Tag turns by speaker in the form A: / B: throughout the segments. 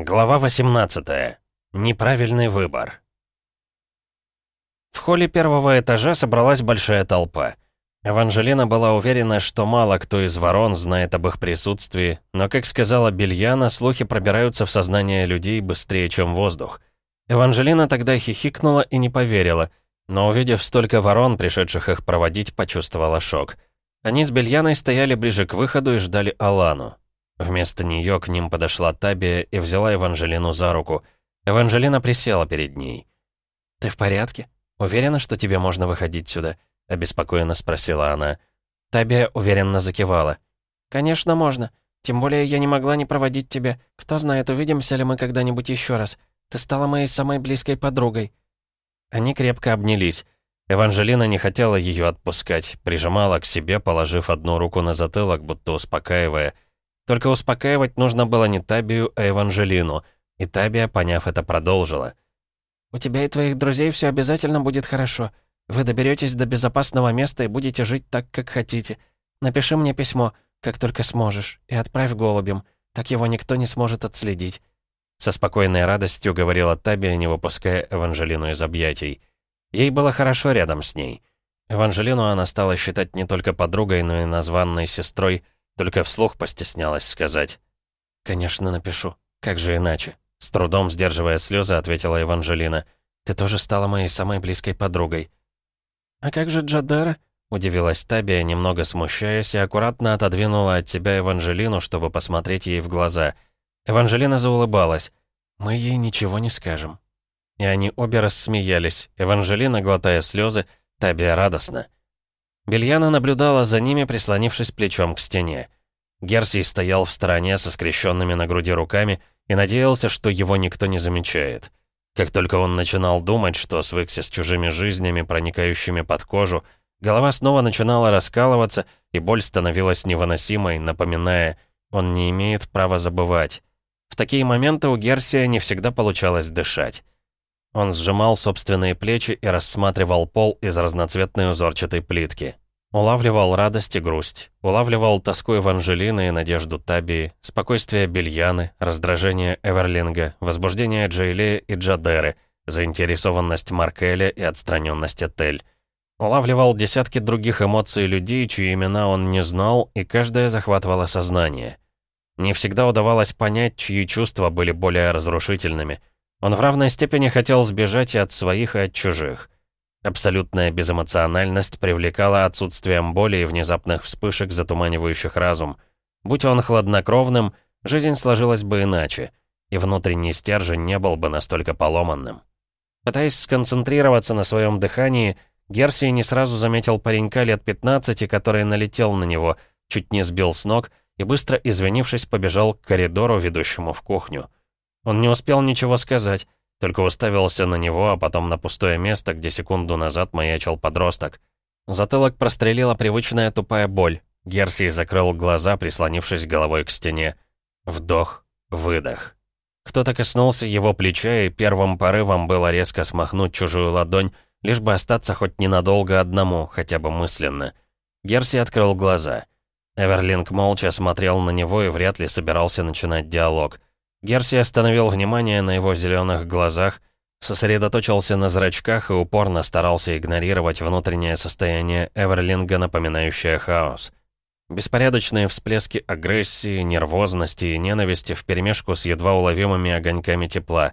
A: Глава 18. Неправильный выбор. В холле первого этажа собралась большая толпа. Эванжелина была уверена, что мало кто из ворон знает об их присутствии, но, как сказала Бельяна, слухи пробираются в сознание людей быстрее, чем воздух. Эванжелина тогда хихикнула и не поверила, но, увидев столько ворон, пришедших их проводить, почувствовала шок. Они с Бельяной стояли ближе к выходу и ждали Алану. Вместо нее к ним подошла Табия и взяла Эванжелину за руку. Эванжелина присела перед ней. «Ты в порядке? Уверена, что тебе можно выходить сюда?» — обеспокоенно спросила она. Табия уверенно закивала. «Конечно, можно. Тем более я не могла не проводить тебя. Кто знает, увидимся ли мы когда-нибудь еще раз. Ты стала моей самой близкой подругой». Они крепко обнялись. Эванжелина не хотела ее отпускать, прижимала к себе, положив одну руку на затылок, будто успокаивая — только успокаивать нужно было не Табию, а Эванжелину. И Табия, поняв это, продолжила. «У тебя и твоих друзей все обязательно будет хорошо. Вы доберетесь до безопасного места и будете жить так, как хотите. Напиши мне письмо, как только сможешь, и отправь голубем. Так его никто не сможет отследить». Со спокойной радостью говорила Табия, не выпуская Эванжелину из объятий. Ей было хорошо рядом с ней. Эванжелину она стала считать не только подругой, но и названной сестрой – только вслух постеснялась сказать. «Конечно, напишу. Как же иначе?» С трудом сдерживая слезы, ответила Эванжелина. «Ты тоже стала моей самой близкой подругой». «А как же Джадера?» Удивилась Табия, немного смущаясь, и аккуратно отодвинула от себя Эванжелину, чтобы посмотреть ей в глаза. Эванжелина заулыбалась. «Мы ей ничего не скажем». И они обе рассмеялись. Эванжелина, глотая слезы, Табия радостно. Бельяна наблюдала за ними, прислонившись плечом к стене. Герсий стоял в стороне со скрещенными на груди руками и надеялся, что его никто не замечает. Как только он начинал думать, что свыкся с чужими жизнями, проникающими под кожу, голова снова начинала раскалываться, и боль становилась невыносимой, напоминая, он не имеет права забывать. В такие моменты у Герсия не всегда получалось дышать. Он сжимал собственные плечи и рассматривал пол из разноцветной узорчатой плитки. Улавливал радость и грусть. Улавливал тоску Эванжелины и надежду Табии, спокойствие Бельяны, раздражение Эверлинга, возбуждение Джейле и Джадеры, заинтересованность Маркеля и отстраненность Этель. Улавливал десятки других эмоций людей, чьи имена он не знал, и каждая захватывала сознание. Не всегда удавалось понять, чьи чувства были более разрушительными — он в равной степени хотел сбежать и от своих, и от чужих. Абсолютная безэмоциональность привлекала отсутствием боли и внезапных вспышек, затуманивающих разум. Будь он хладнокровным, жизнь сложилась бы иначе, и внутренний стержень не был бы настолько поломанным. Пытаясь сконцентрироваться на своем дыхании, Герсий не сразу заметил паренька лет 15, который налетел на него, чуть не сбил с ног и, быстро извинившись, побежал к коридору, ведущему в кухню. Он не успел ничего сказать, только уставился на него, а потом на пустое место, где секунду назад маячил подросток. Затылок прострелила привычная тупая боль. Герсий закрыл глаза, прислонившись головой к стене. Вдох, выдох. Кто-то коснулся его плеча, и первым порывом было резко смахнуть чужую ладонь, лишь бы остаться хоть ненадолго одному, хотя бы мысленно. Герси открыл глаза. Эверлинг молча смотрел на него и вряд ли собирался начинать диалог. Герси остановил внимание на его зеленых глазах, сосредоточился на зрачках и упорно старался игнорировать внутреннее состояние Эверлинга, напоминающее хаос. Беспорядочные всплески агрессии, нервозности и ненависти вперемешку с едва уловимыми огоньками тепла.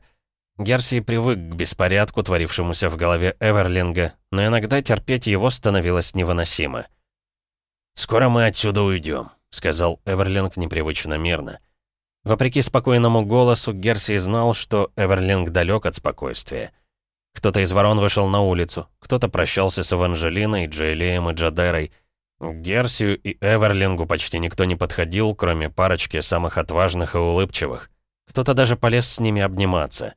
A: Герси привык к беспорядку, творившемуся в голове Эверлинга, но иногда терпеть его становилось невыносимо. «Скоро мы отсюда уйдем», — сказал Эверлинг непривычно мирно. Вопреки спокойному голосу, Герси знал, что Эверлинг далек от спокойствия. Кто-то из ворон вышел на улицу, кто-то прощался с Эванжелиной, Джейлеем и Джадерой. К Герсию и Эверлингу почти никто не подходил, кроме парочки самых отважных и улыбчивых. Кто-то даже полез с ними обниматься.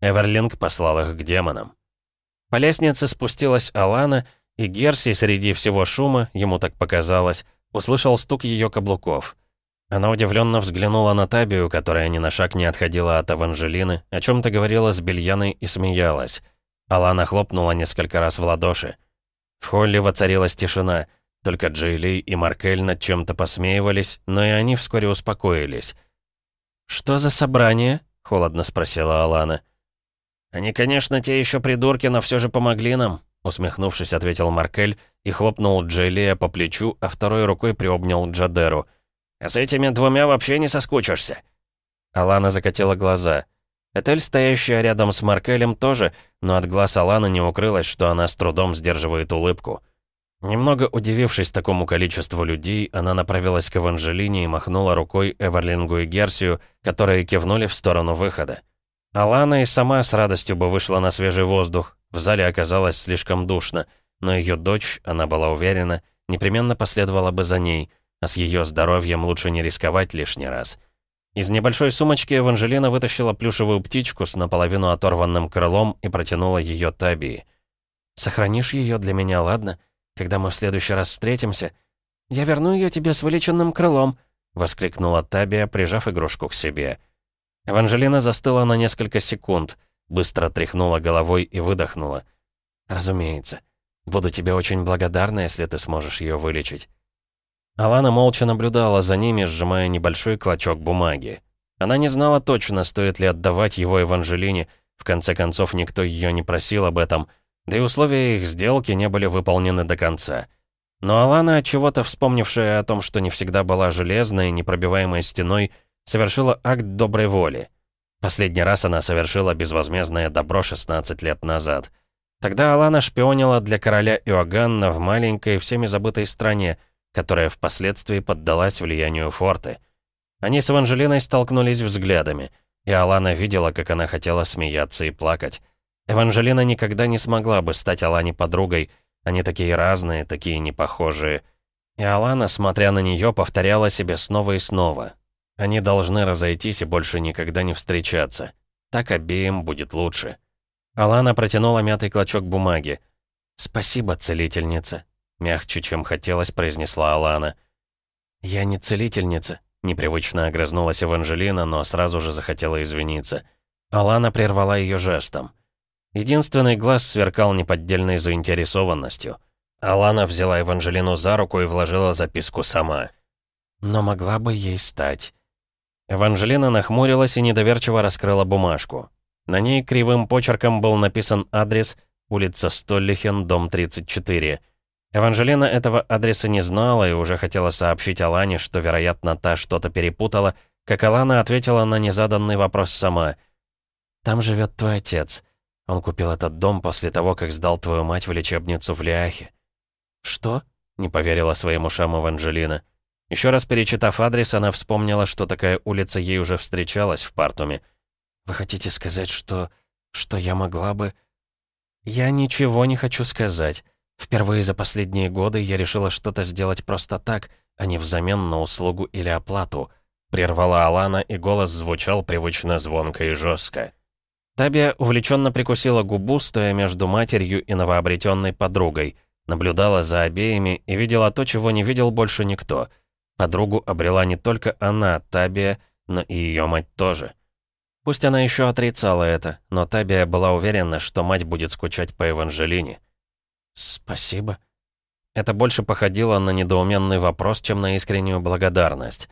A: Эверлинг послал их к демонам. По лестнице спустилась Алана, и Герси среди всего шума, ему так показалось, услышал стук ее каблуков. Она удивленно взглянула на Табию, которая ни на шаг не отходила от Эванжелины, о чем-то говорила с Бельяной и смеялась. Алана хлопнула несколько раз в ладоши. В холле воцарилась тишина. Только Джейли и Маркель над чем-то посмеивались, но и они вскоре успокоились. «Что за собрание?» — холодно спросила Алана. «Они, конечно, те еще придурки, но все же помогли нам», усмехнувшись, ответил Маркель и хлопнул Джейлея по плечу, а второй рукой приобнял Джадеру. «А с этими двумя вообще не соскучишься». Алана закатила глаза. Этель, стоящая рядом с Маркелем, тоже, но от глаз Аланы не укрылось, что она с трудом сдерживает улыбку. Немного удивившись такому количеству людей, она направилась к Эванжелине и махнула рукой Эверлингу и Герсию, которые кивнули в сторону выхода. Алана и сама с радостью бы вышла на свежий воздух. В зале оказалось слишком душно, но ее дочь, она была уверена, непременно последовала бы за ней, а с ее здоровьем лучше не рисковать лишний раз. Из небольшой сумочки Эванжелина вытащила плюшевую птичку с наполовину оторванным крылом и протянула ее Табии. «Сохранишь ее для меня, ладно?» Когда мы в следующий раз встретимся, я верну ее тебе с вылеченным крылом», — воскликнула Табия, прижав игрушку к себе. Эванжелина застыла на несколько секунд, быстро тряхнула головой и выдохнула. «Разумеется. Буду тебе очень благодарна, если ты сможешь ее вылечить». Алана молча наблюдала за ними, сжимая небольшой клочок бумаги. Она не знала точно, стоит ли отдавать его Эванжелине, в конце концов, никто ее не просил об этом — да и условия их сделки не были выполнены до конца. Но Алана, чего-то вспомнившая о том, что не всегда была железной, непробиваемой стеной, совершила акт доброй воли. Последний раз она совершила безвозмездное добро 16 лет назад. Тогда Алана шпионила для короля Иоганна в маленькой, всеми забытой стране, которая впоследствии поддалась влиянию форты. Они с Эванжелиной столкнулись взглядами, и Алана видела, как она хотела смеяться и плакать. Эванжелина никогда не смогла бы стать Алане подругой. Они такие разные, такие непохожие. И Алана, смотря на нее, повторяла себе снова и снова. Они должны разойтись и больше никогда не встречаться. Так обеим будет лучше. Алана протянула мятый клочок бумаги. «Спасибо, целительница», — мягче, чем хотелось, произнесла Алана. «Я не целительница», — непривычно огрызнулась Эванжелина, но сразу же захотела извиниться. Алана прервала ее жестом. Единственный глаз сверкал неподдельной заинтересованностью. Алана взяла Эванжелину за руку и вложила записку сама. «Но могла бы ей стать». Эванжелина нахмурилась и недоверчиво раскрыла бумажку. На ней кривым почерком был написан адрес улица Столлихен, дом 34. Эванжелина этого адреса не знала и уже хотела сообщить Алане, что, вероятно, та что-то перепутала, как Алана ответила на незаданный вопрос сама. «Там живет твой отец. Он купил этот дом после того, как сдал твою мать в лечебницу в Лиахе». «Что?» — не поверила своим ушам Эванжелина. Еще раз перечитав адрес, она вспомнила, что такая улица ей уже встречалась в Партуме. «Вы хотите сказать, что... что я могла бы...» «Я ничего не хочу сказать. Впервые за последние годы я решила что-то сделать просто так, а не взамен на услугу или оплату», — прервала Алана, и голос звучал привычно звонко и жестко. Табия увлеченно прикусила губу, стоя между матерью и новообретенной подругой, наблюдала за обеими и видела то, чего не видел больше никто. Подругу обрела не только она, Табия, но и ее мать тоже. Пусть она еще отрицала это, но Табия была уверена, что мать будет скучать по Эванжелине. «Спасибо». Это больше походило на недоуменный вопрос, чем на искреннюю благодарность.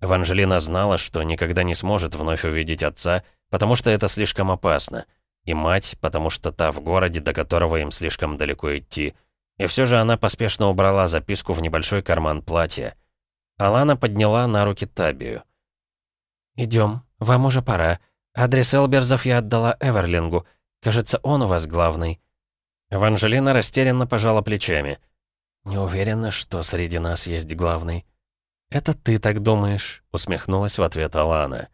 A: Эванжелина знала, что никогда не сможет вновь увидеть отца, потому что это слишком опасно. И мать, потому что та в городе, до которого им слишком далеко идти. И все же она поспешно убрала записку в небольшой карман платья. Алана подняла на руки Табию. «Идем, вам уже пора. Адрес Элберзов я отдала Эверлингу. Кажется, он у вас главный». Эванжелина растерянно пожала плечами. «Не уверена, что среди нас есть главный». «Это ты так думаешь», — усмехнулась в ответ Алана.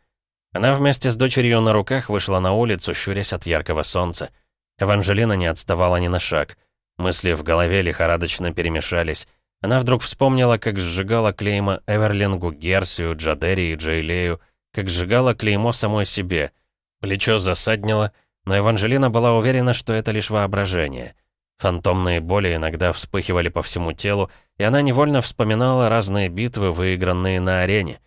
A: Она вместе с дочерью на руках вышла на улицу, щурясь от яркого солнца. Эванжелина не отставала ни на шаг. Мысли в голове лихорадочно перемешались. Она вдруг вспомнила, как сжигала клейма Эверлингу, Герсию, Джадери и Джейлею, как сжигала клеймо самой себе. Плечо засаднило, но Эванжелина была уверена, что это лишь воображение. Фантомные боли иногда вспыхивали по всему телу, и она невольно вспоминала разные битвы, выигранные на арене.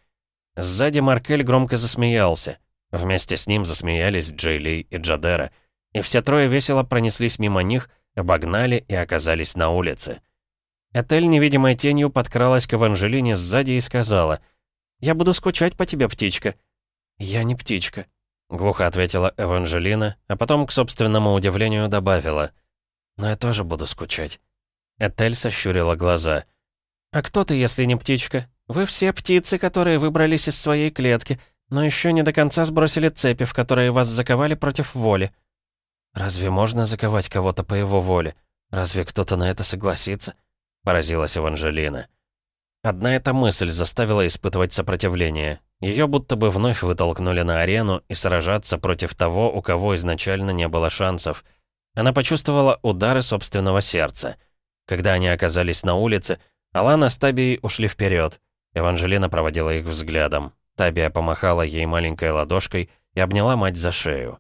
A: Сзади Маркель громко засмеялся. Вместе с ним засмеялись Джейли и Джадера. И все трое весело пронеслись мимо них, обогнали и оказались на улице. Этель невидимой тенью подкралась к Эванжелине сзади и сказала, «Я буду скучать по тебе, птичка». «Я не птичка». — глухо ответила Эванжелина, а потом, к собственному удивлению, добавила. «Но я тоже буду скучать». Этель сощурила глаза. «А кто ты, если не птичка? Вы все птицы, которые выбрались из своей клетки, но еще не до конца сбросили цепи, в которые вас заковали против воли». «Разве можно заковать кого-то по его воле? Разве кто-то на это согласится?» — поразилась Эванжелина. Одна эта мысль заставила испытывать сопротивление. Ее будто бы вновь вытолкнули на арену и сражаться против того, у кого изначально не было шансов. Она почувствовала удары собственного сердца. Когда они оказались на улице, Алана с Табией ушли вперед. Эванжелина проводила их взглядом. Табия помахала ей маленькой ладошкой и обняла мать за шею.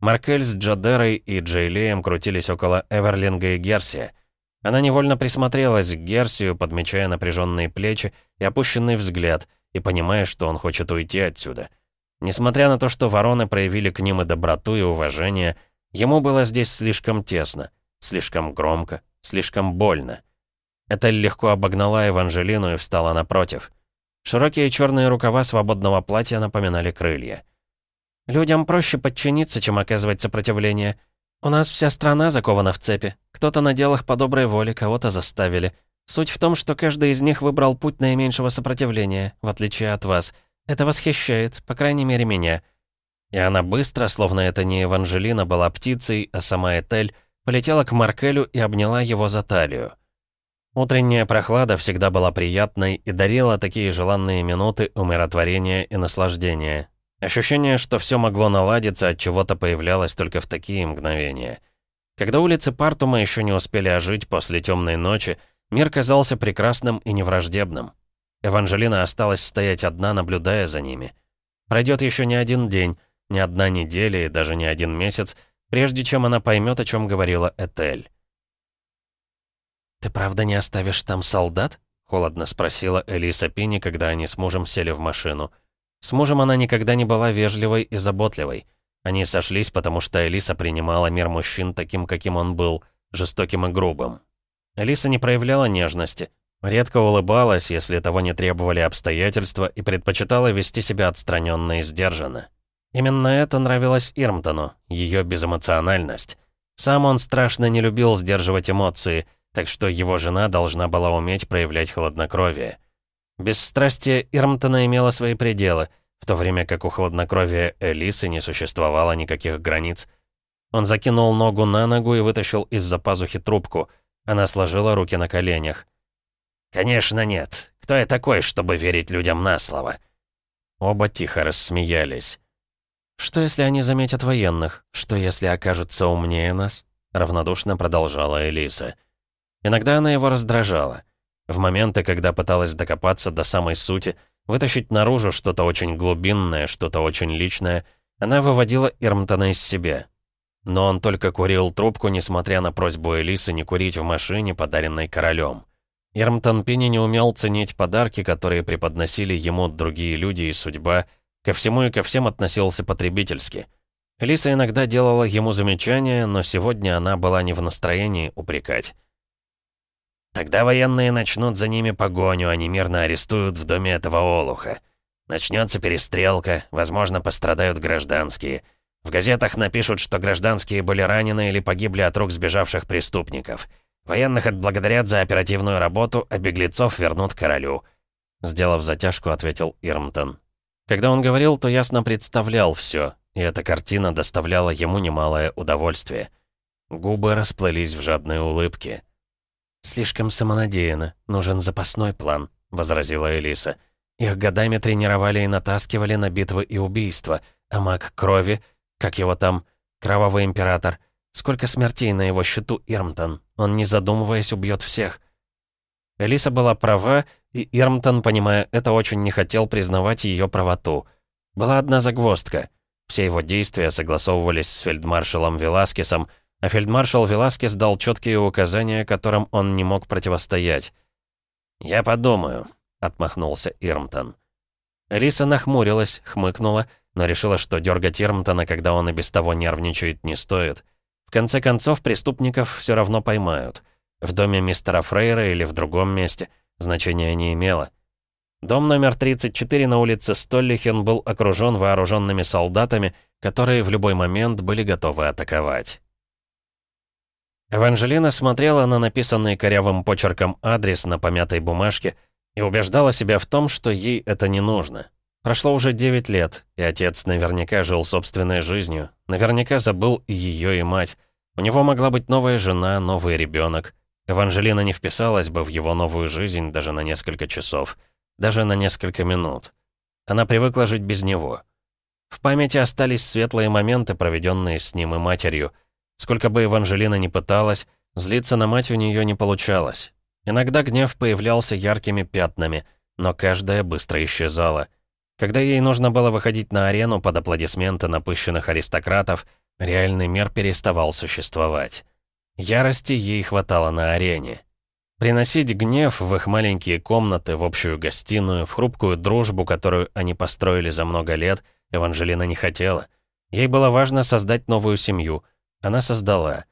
A: Маркель с Джадерой и Джейлеем крутились около Эверлинга и Герсия. Она невольно присмотрелась к Герсию, подмечая напряженные плечи и опущенный взгляд, и понимая, что он хочет уйти отсюда. Несмотря на то, что вороны проявили к ним и доброту, и уважение, ему было здесь слишком тесно, слишком громко, слишком больно. Этель легко обогнала Эванжелину и встала напротив. Широкие черные рукава свободного платья напоминали крылья. «Людям проще подчиниться, чем оказывать сопротивление», «У нас вся страна закована в цепи. Кто-то надел их по доброй воле, кого-то заставили. Суть в том, что каждый из них выбрал путь наименьшего сопротивления, в отличие от вас. Это восхищает, по крайней мере, меня». И она быстро, словно это не Эванжелина была птицей, а сама Этель, полетела к Маркелю и обняла его за талию. Утренняя прохлада всегда была приятной и дарила такие желанные минуты умиротворения и наслаждения. Ощущение, что все могло наладиться, от чего-то появлялось только в такие мгновения. Когда улицы Партума еще не успели ожить после темной ночи, мир казался прекрасным и невраждебным. Эванжелина осталась стоять одна, наблюдая за ними. Пройдет еще не один день, не одна неделя и даже не один месяц, прежде чем она поймет, о чем говорила Этель. «Ты правда не оставишь там солдат?» — холодно спросила Элиса Пини, когда они с мужем сели в машину. С мужем она никогда не была вежливой и заботливой. Они сошлись, потому что Элиса принимала мир мужчин таким, каким он был, жестоким и грубым. Элиса не проявляла нежности, редко улыбалась, если того не требовали обстоятельства, и предпочитала вести себя отстраненно и сдержанно. Именно это нравилось Ирмтону, ее безэмоциональность. Сам он страшно не любил сдерживать эмоции, так что его жена должна была уметь проявлять хладнокровие. Бесстрастие Ирмтона имело свои пределы, в то время как у хладнокровия Элисы не существовало никаких границ. Он закинул ногу на ногу и вытащил из-за пазухи трубку. Она сложила руки на коленях. «Конечно нет. Кто я такой, чтобы верить людям на слово?» Оба тихо рассмеялись. «Что, если они заметят военных? Что, если окажутся умнее нас?» Равнодушно продолжала Элиса. Иногда она его раздражала. В моменты, когда пыталась докопаться до самой сути, вытащить наружу что-то очень глубинное, что-то очень личное, она выводила Ирмтона из себя. Но он только курил трубку, несмотря на просьбу Элисы не курить в машине, подаренной королем. Ирмтон Пини не умел ценить подарки, которые преподносили ему другие люди и судьба, ко всему и ко всем относился потребительски. Элиса иногда делала ему замечания, но сегодня она была не в настроении упрекать. Тогда военные начнут за ними погоню, они мирно арестуют в доме этого олуха. Начнется перестрелка, возможно, пострадают гражданские. В газетах напишут, что гражданские были ранены или погибли от рук сбежавших преступников. Военных отблагодарят за оперативную работу, а беглецов вернут королю. Сделав затяжку, ответил Ирмтон. Когда он говорил, то ясно представлял все, и эта картина доставляла ему немалое удовольствие. Губы расплылись в жадной улыбке. «Слишком самонадеянно. Нужен запасной план», — возразила Элиса. «Их годами тренировали и натаскивали на битвы и убийства. А маг крови, как его там, кровавый император. Сколько смертей на его счету Ирмтон. Он, не задумываясь, убьет всех». Элиса была права, и Ирмтон, понимая это, очень не хотел признавать ее правоту. Была одна загвоздка. Все его действия согласовывались с фельдмаршалом Веласкесом, а фельдмаршал Веласкес дал четкие указания, которым он не мог противостоять. «Я подумаю», — отмахнулся Ирмтон. Лиса нахмурилась, хмыкнула, но решила, что дергать Ирмтона, когда он и без того нервничает, не стоит. В конце концов, преступников все равно поймают. В доме мистера Фрейра или в другом месте. Значения не имело. Дом номер 34 на улице Столлихен был окружен вооруженными солдатами, которые в любой момент были готовы атаковать. Эванжелина смотрела на написанный корявым почерком адрес на помятой бумажке и убеждала себя в том, что ей это не нужно. Прошло уже 9 лет, и отец наверняка жил собственной жизнью, наверняка забыл и ее, и мать. У него могла быть новая жена, новый ребенок. Эванжелина не вписалась бы в его новую жизнь даже на несколько часов, даже на несколько минут. Она привыкла жить без него. В памяти остались светлые моменты, проведенные с ним и матерью. Сколько бы Эванжелина ни пыталась, злиться на мать у нее не получалось. Иногда гнев появлялся яркими пятнами, но каждая быстро исчезала. Когда ей нужно было выходить на арену под аплодисменты напыщенных аристократов, реальный мир переставал существовать. Ярости ей хватало на арене. Приносить гнев в их маленькие комнаты, в общую гостиную, в хрупкую дружбу, которую они построили за много лет, Эванжелина не хотела. Ей было важно создать новую семью. Она создала.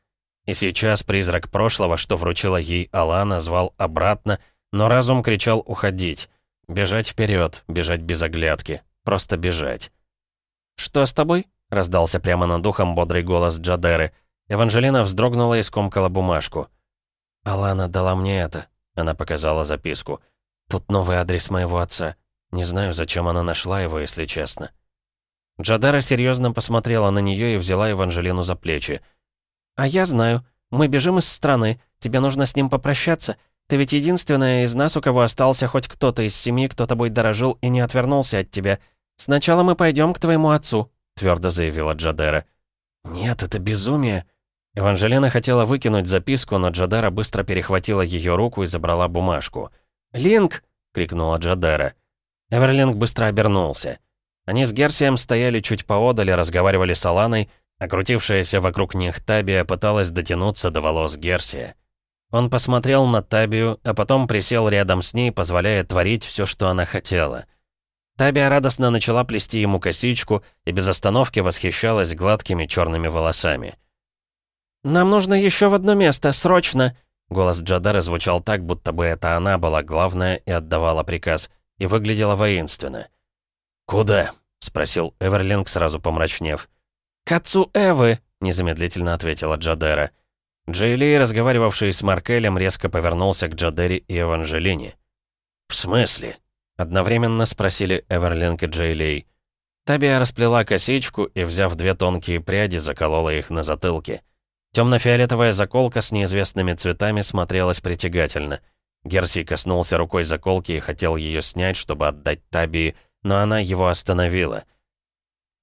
A: И сейчас призрак прошлого, что вручила ей Алана, звал обратно, но разум кричал «уходить». Бежать вперед, бежать без оглядки. Просто бежать. «Что с тобой?» — раздался прямо над ухом бодрый голос Джадеры. Эванжелина вздрогнула и скомкала бумажку. «Алана дала мне это», — она показала записку. «Тут новый адрес моего отца. Не знаю, зачем она нашла его, если честно». Джадара серьезно посмотрела на нее и взяла Эванжелину за плечи. «А я знаю. Мы бежим из страны. Тебе нужно с ним попрощаться. Ты ведь единственная из нас, у кого остался хоть кто-то из семьи, кто тобой дорожил и не отвернулся от тебя. Сначала мы пойдем к твоему отцу», — твердо заявила Джадера. «Нет, это безумие», Эванжелина хотела выкинуть записку, но Джадара быстро перехватила ее руку и забрала бумажку. «Линк!» — крикнула Джадара. Эверлинг быстро обернулся. Они с Герсием стояли чуть поодаль и разговаривали с Аланой, а крутившаяся вокруг них Табия пыталась дотянуться до волос Герсия. Он посмотрел на Табию, а потом присел рядом с ней, позволяя творить все, что она хотела. Табия радостно начала плести ему косичку и без остановки восхищалась гладкими черными волосами. «Нам нужно еще в одно место, срочно!» Голос Джадары звучал так, будто бы это она была главная и отдавала приказ, и выглядела воинственно. «Куда?» — спросил Эверлинг, сразу помрачнев. «К отцу Эвы!» — незамедлительно ответила Джадера. Джейли, разговаривавший с Маркелем, резко повернулся к Джадере и Эванжелине. «В смысле?» — одновременно спросили Эверлинг и Джейлей. Табия расплела косичку и, взяв две тонкие пряди, заколола их на затылке. Темно-фиолетовая заколка с неизвестными цветами смотрелась притягательно. Герси коснулся рукой заколки и хотел ее снять, чтобы отдать Табии, но она его остановила.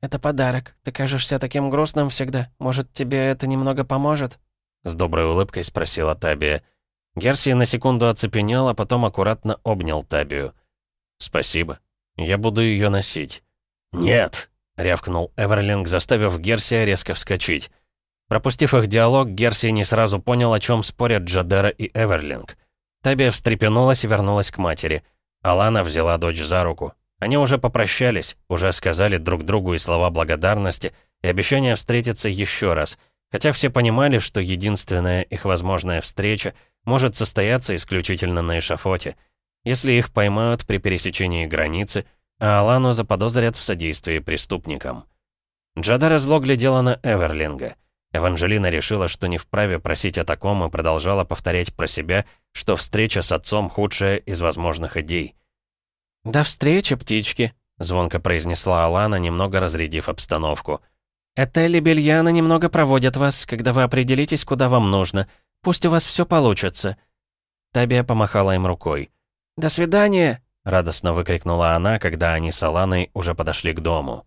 A: «Это подарок. Ты кажешься таким грустным всегда. Может, тебе это немного поможет?» С доброй улыбкой спросила Табия. Герси на секунду оцепенел, а потом аккуратно обнял Табию. «Спасибо. Я буду ее носить». «Нет!» — рявкнул Эверлинг, заставив Герсия резко вскочить. Пропустив их диалог, Герси не сразу понял, о чем спорят Джадера и Эверлинг. Табия встрепенулась и вернулась к матери. Алана взяла дочь за руку. Они уже попрощались, уже сказали друг другу и слова благодарности, и обещание встретиться еще раз, хотя все понимали, что единственная их возможная встреча может состояться исключительно на эшафоте, если их поймают при пересечении границы, а Алану заподозрят в содействии преступникам. Джадара зло глядела на Эверлинга — Эванжелина решила, что не вправе просить о таком и продолжала повторять про себя, что встреча с отцом худшая из возможных идей. «До встречи, птички», — звонко произнесла Алана, немного разрядив обстановку. «Этель и Бельяна немного проводят вас, когда вы определитесь, куда вам нужно. Пусть у вас все получится». Табия помахала им рукой. «До свидания!» — радостно выкрикнула она, когда они с Аланой уже подошли к дому.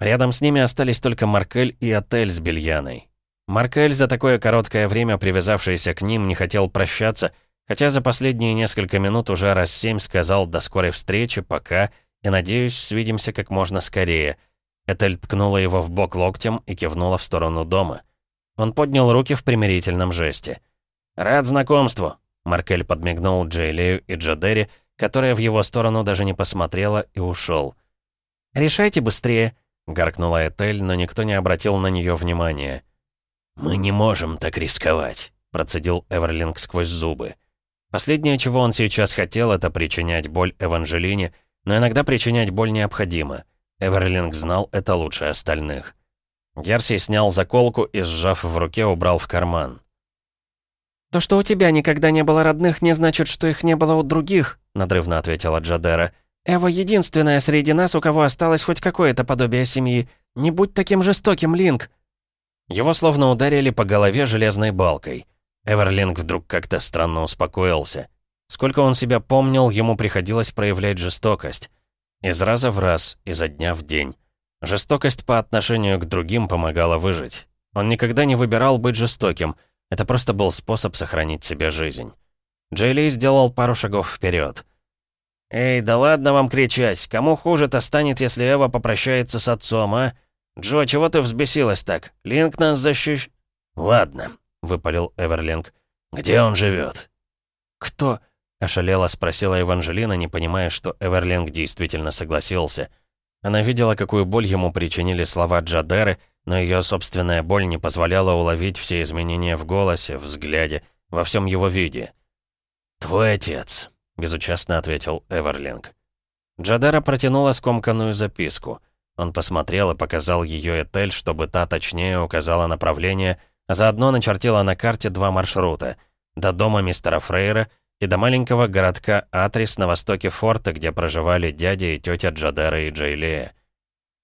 A: Рядом с ними остались только Маркель и Отель с Бельяной. Маркель, за такое короткое время привязавшийся к ним, не хотел прощаться, хотя за последние несколько минут уже раз семь сказал «до скорой встречи, пока», и, надеюсь, свидимся как можно скорее. Этель ткнула его в бок локтем и кивнула в сторону дома. Он поднял руки в примирительном жесте. «Рад знакомству», — Маркель подмигнул Джейлею и Джадери, которая в его сторону даже не посмотрела и ушел. «Решайте быстрее», — гаркнула Этель, но никто не обратил на нее внимания. «Мы не можем так рисковать», — процедил Эверлинг сквозь зубы. Последнее, чего он сейчас хотел, это причинять боль Эванжелине, но иногда причинять боль необходимо. Эверлинг знал это лучше остальных. Герси снял заколку и, сжав в руке, убрал в карман.
B: «То, что у тебя никогда не было родных, не значит, что их не было у других», — надрывно ответила Джадера. «Эва единственная среди нас, у кого осталось хоть какое-то подобие семьи. Не будь таким жестоким, Линк!»
A: Его словно ударили по голове железной балкой. Эверлинг вдруг как-то странно успокоился. Сколько он себя помнил, ему приходилось проявлять жестокость. Из раза в раз, изо дня в день. Жестокость по отношению к другим помогала выжить. Он никогда не выбирал быть жестоким. Это просто был способ сохранить себе жизнь. Джейли сделал пару шагов вперед. «Эй, да ладно вам кричать. Кому хуже-то станет, если Эва попрощается с отцом, а? Джо, чего ты взбесилась так? Линк нас защищ...» «Ладно», — выпалил Эверлинг. «Где он живет?
B: «Кто?» — ошалела спросила Эванжелина, не понимая, что Эверлинг действительно согласился.
A: Она видела, какую боль ему причинили слова Джадеры, но ее собственная боль не позволяла уловить все изменения в голосе, взгляде, во всем его виде. «Твой отец», — безучастно ответил Эверлинг. Джадера протянула скомканную записку. Он посмотрел и показал ее Этель, чтобы та точнее указала направление, а заодно начертила на карте два маршрута — до дома мистера Фрейра и до маленького городка Атрис на востоке форта, где проживали дядя и тетя Джадера и Джейлея.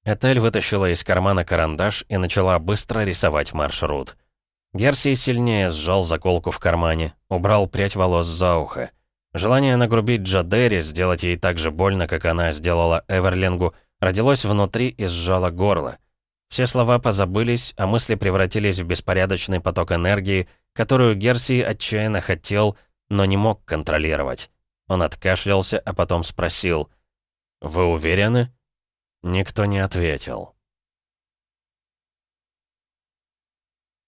A: Этель вытащила из кармана карандаш и начала быстро рисовать маршрут. Герсий сильнее сжал заколку в кармане, убрал прядь волос за ухо. Желание нагрубить Джадере, сделать ей так же больно, как она сделала Эверлингу, родилось внутри и сжало горло. Все слова позабылись, а мысли превратились в беспорядочный поток энергии, которую Герсий отчаянно хотел, но не мог контролировать. Он откашлялся, а потом спросил. «Вы уверены?» Никто не ответил.